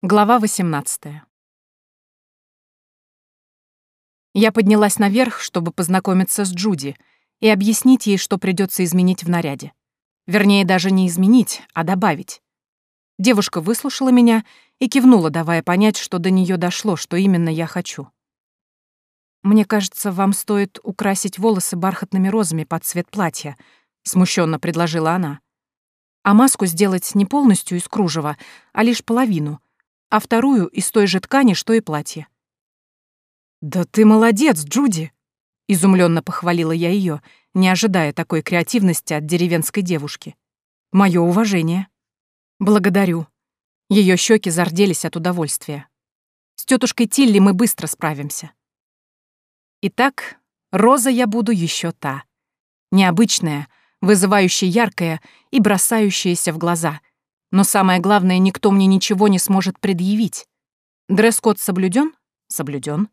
Глава 18. Я поднялась наверх, чтобы познакомиться с Джуди и объяснить ей, что придется изменить в наряде. Вернее, даже не изменить, а добавить. Девушка выслушала меня и кивнула, давая понять, что до нее дошло, что именно я хочу. «Мне кажется, вам стоит украсить волосы бархатными розами под цвет платья», — смущенно предложила она. «А маску сделать не полностью из кружева, а лишь половину — а вторую из той же ткани, что и платье. «Да ты молодец, Джуди!» — изумленно похвалила я ее, не ожидая такой креативности от деревенской девушки. Мое уважение. Благодарю. Ее щеки зарделись от удовольствия. С тетушкой Тилли мы быстро справимся. Итак, роза я буду еще та. Необычная, вызывающая яркая и бросающаяся в глаза, но самое главное, никто мне ничего не сможет предъявить. Дресс-код соблюден? Соблюден.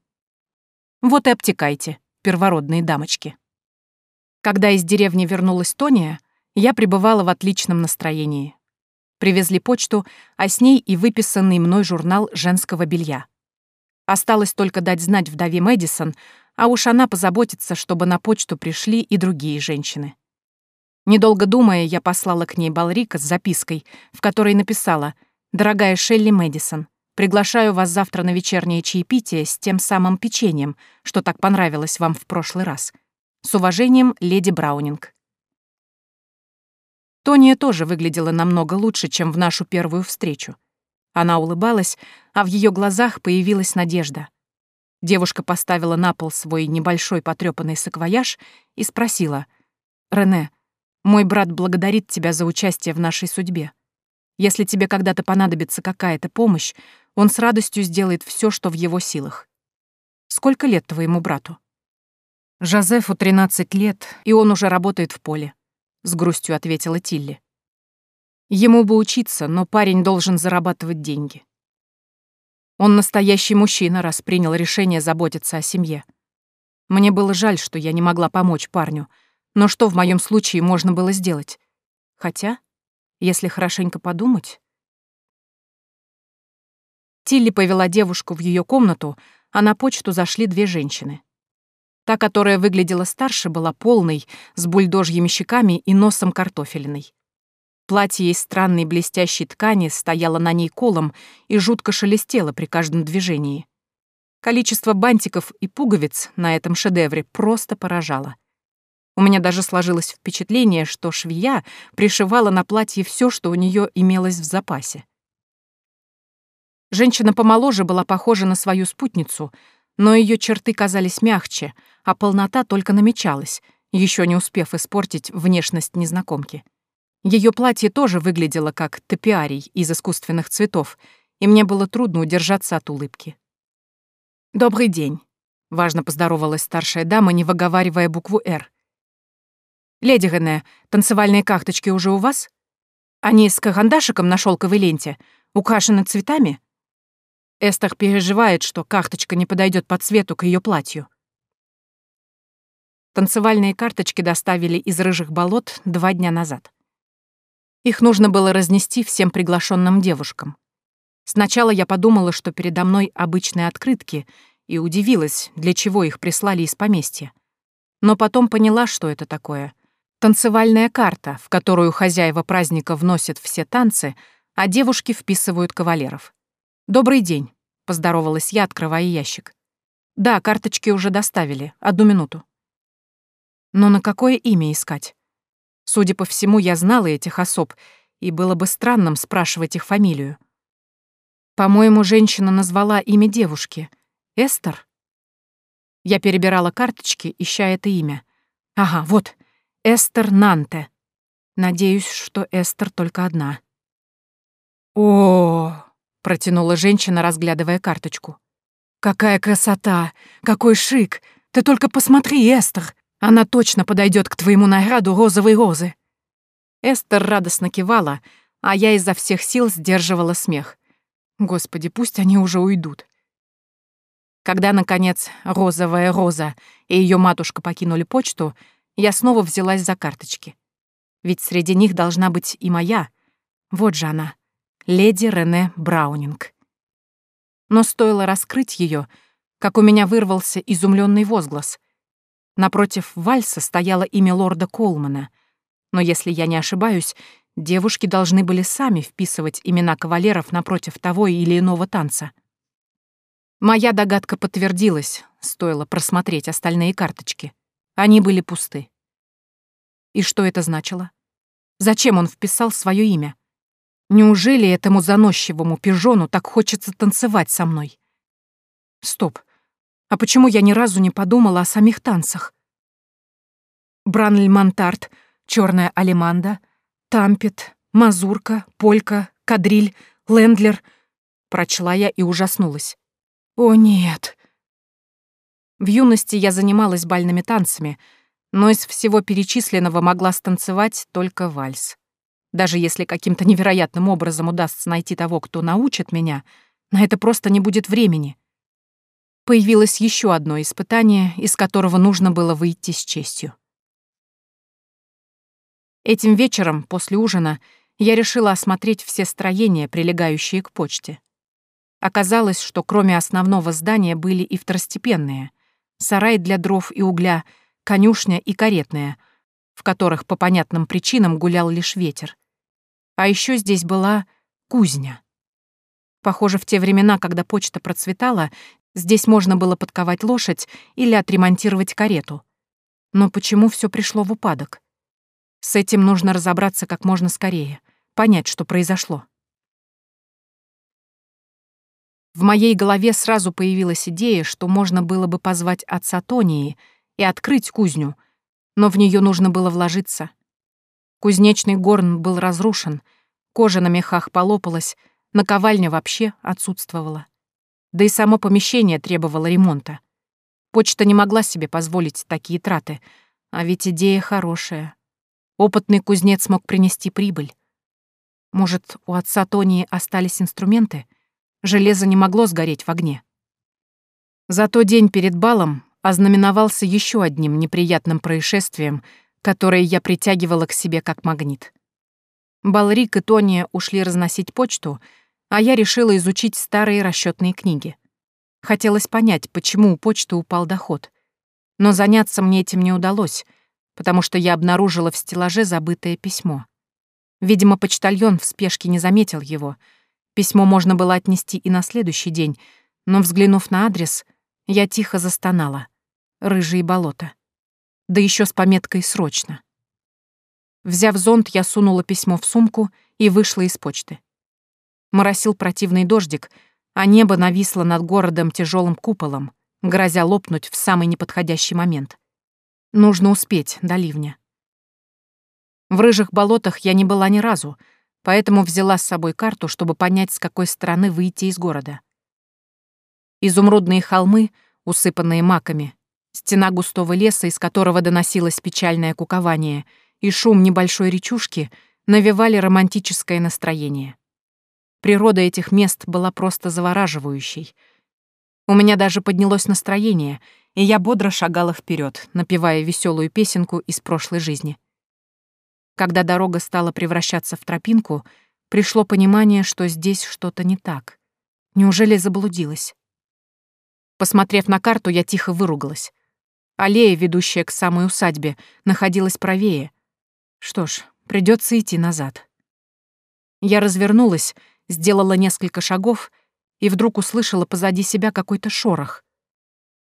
Вот и обтекайте, первородные дамочки. Когда из деревни вернулась Тония, я пребывала в отличном настроении. Привезли почту, а с ней и выписанный мной журнал женского белья. Осталось только дать знать вдове Мэдисон, а уж она позаботится, чтобы на почту пришли и другие женщины. Недолго думая, я послала к ней Балрика с запиской, в которой написала «Дорогая Шелли Мэдисон, приглашаю вас завтра на вечернее чаепитие с тем самым печеньем, что так понравилось вам в прошлый раз. С уважением, леди Браунинг». Тония тоже выглядела намного лучше, чем в нашу первую встречу. Она улыбалась, а в ее глазах появилась надежда. Девушка поставила на пол свой небольшой потрёпанный саквояж и спросила, «Рене, мой брат благодарит тебя за участие в нашей судьбе. Если тебе когда-то понадобится какая-то помощь, он с радостью сделает все, что в его силах. Сколько лет твоему брату? Жозефу 13 лет, и он уже работает в поле, с грустью ответила Тилли. Ему бы учиться, но парень должен зарабатывать деньги. Он настоящий мужчина, раз принял решение заботиться о семье. Мне было жаль, что я не могла помочь парню — но что в моем случае можно было сделать? Хотя, если хорошенько подумать... Тилли повела девушку в ее комнату, а на почту зашли две женщины. Та, которая выглядела старше, была полной, с бульдожьими щеками и носом картофельной. Платье из странной блестящей ткани стояло на ней колом и жутко шелестело при каждом движении. Количество бантиков и пуговиц на этом шедевре просто поражало. У меня даже сложилось впечатление, что швея пришивала на платье все, что у нее имелось в запасе. Женщина помоложе была похожа на свою спутницу, но ее черты казались мягче, а полнота только намечалась, еще не успев испортить внешность незнакомки. Ее платье тоже выглядело как топиарий из искусственных цветов, и мне было трудно удержаться от улыбки. «Добрый день», — важно поздоровалась старшая дама, не выговаривая букву «Р». «Леди Рене, танцевальные карточки уже у вас? Они с карандашиком на шелковой ленте, украшены цветами?» Эстер переживает, что карточка не подойдет по цвету к ее платью. Танцевальные карточки доставили из рыжих болот два дня назад. Их нужно было разнести всем приглашенным девушкам. Сначала я подумала, что передо мной обычные открытки, и удивилась, для чего их прислали из поместья. Но потом поняла, что это такое — Танцевальная карта, в которую хозяева праздника вносят все танцы, а девушки вписывают кавалеров. «Добрый день», — поздоровалась я, открывая ящик. «Да, карточки уже доставили. Одну минуту». Но на какое имя искать? Судя по всему, я знала этих особ, и было бы странным спрашивать их фамилию. По-моему, женщина назвала имя девушки. Эстер? Я перебирала карточки, ища это имя. Ага, вот. Эстер Нанте. Надеюсь, что Эстер только одна. О, протянула женщина, разглядывая карточку. Какая красота! Какой шик! Ты только посмотри, Эстер! Она точно подойдет к твоему наряду розовой розы. Эстер радостно кивала, а я изо всех сил сдерживала смех. Господи, пусть они уже уйдут. Когда, наконец, розовая роза и ее матушка покинули почту, я снова взялась за карточки. Ведь среди них должна быть и моя. Вот же она, леди Рене Браунинг. Но стоило раскрыть ее, как у меня вырвался изумленный возглас. Напротив вальса стояло имя лорда Колмана, но если я не ошибаюсь, девушки должны были сами вписывать имена кавалеров напротив того или иного танца. Моя догадка подтвердилась, стоило просмотреть остальные карточки. Они были пусты. И что это значило? Зачем он вписал свое имя? Неужели этому заносчивому пижону так хочется танцевать со мной? Стоп. А почему я ни разу не подумала о самих танцах? Бранль Монтарт, черная алиманда, тампет, мазурка, полька, кадриль, лендлер. Прочла я и ужаснулась. О, нет. В юности я занималась бальными танцами, но из всего перечисленного могла станцевать только вальс. Даже если каким-то невероятным образом удастся найти того, кто научит меня, на это просто не будет времени. Появилось еще одно испытание, из которого нужно было выйти с честью. Этим вечером, после ужина, я решила осмотреть все строения, прилегающие к почте. Оказалось, что кроме основного здания были и второстепенные. Сарай для дров и угля, конюшня и каретная, в которых по понятным причинам гулял лишь ветер. А еще здесь была кузня. Похоже, в те времена, когда почта процветала, здесь можно было подковать лошадь или отремонтировать карету. Но почему все пришло в упадок? С этим нужно разобраться как можно скорее, понять, что произошло. В моей голове сразу появилась идея, что можно было бы позвать отца Тонии и открыть кузню, но в нее нужно было вложиться. Кузнечный горн был разрушен, кожа на мехах полопалась, наковальня вообще отсутствовала. Да и само помещение требовало ремонта. Почта не могла себе позволить такие траты, а ведь идея хорошая. Опытный кузнец мог принести прибыль. Может, у отца Тонии остались инструменты? Железо не могло сгореть в огне. Зато день перед балом ознаменовался еще одним неприятным происшествием, которое я притягивала к себе как магнит. Балрик и Тония ушли разносить почту, а я решила изучить старые расчетные книги. Хотелось понять, почему у почты упал доход. Но заняться мне этим не удалось, потому что я обнаружила в стеллаже забытое письмо. Видимо, почтальон в спешке не заметил его — Письмо можно было отнести и на следующий день, но, взглянув на адрес, я тихо застонала. Рыжие болота. Да еще с пометкой «Срочно». Взяв зонт, я сунула письмо в сумку и вышла из почты. Моросил противный дождик, а небо нависло над городом тяжелым куполом, грозя лопнуть в самый неподходящий момент. Нужно успеть до ливня. В рыжих болотах я не была ни разу — поэтому взяла с собой карту, чтобы понять, с какой стороны выйти из города. Изумрудные холмы, усыпанные маками, стена густого леса, из которого доносилось печальное кукование, и шум небольшой речушки навевали романтическое настроение. Природа этих мест была просто завораживающей. У меня даже поднялось настроение, и я бодро шагала вперед, напевая веселую песенку из прошлой жизни. Когда дорога стала превращаться в тропинку, пришло понимание, что здесь что-то не так. Неужели заблудилась? Посмотрев на карту, я тихо выругалась. Аллея, ведущая к самой усадьбе, находилась правее. Что ж, придется идти назад. Я развернулась, сделала несколько шагов и вдруг услышала позади себя какой-то шорох.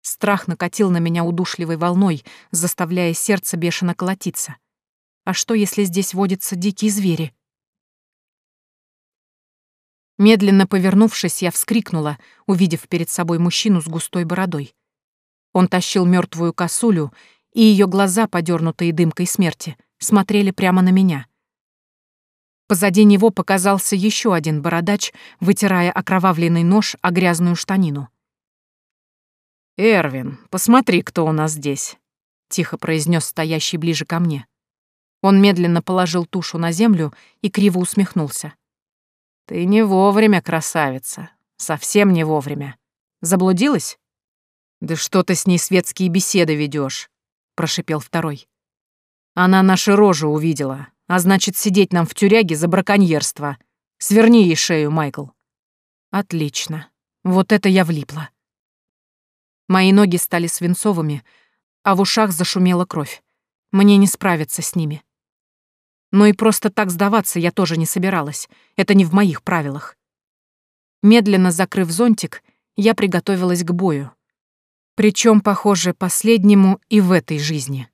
Страх накатил на меня удушливой волной, заставляя сердце бешено колотиться. А что, если здесь водятся дикие звери? Медленно повернувшись, я вскрикнула, увидев перед собой мужчину с густой бородой. Он тащил мертвую косулю, и ее глаза, подернутые дымкой смерти, смотрели прямо на меня. Позади него показался еще один бородач, вытирая окровавленный нож о грязную штанину. «Эрвин, посмотри, кто у нас здесь», — тихо произнес стоящий ближе ко мне. Он медленно положил тушу на землю и криво усмехнулся. «Ты не вовремя, красавица. Совсем не вовремя. Заблудилась?» «Да что ты с ней светские беседы ведешь? прошипел второй. «Она наши рожи увидела, а значит, сидеть нам в тюряге за браконьерство. Сверни ей шею, Майкл». «Отлично. Вот это я влипла. Мои ноги стали свинцовыми, а в ушах зашумела кровь. Мне не справиться с ними. Но и просто так сдаваться я тоже не собиралась. Это не в моих правилах. Медленно закрыв зонтик, я приготовилась к бою. Причем, похоже, последнему и в этой жизни.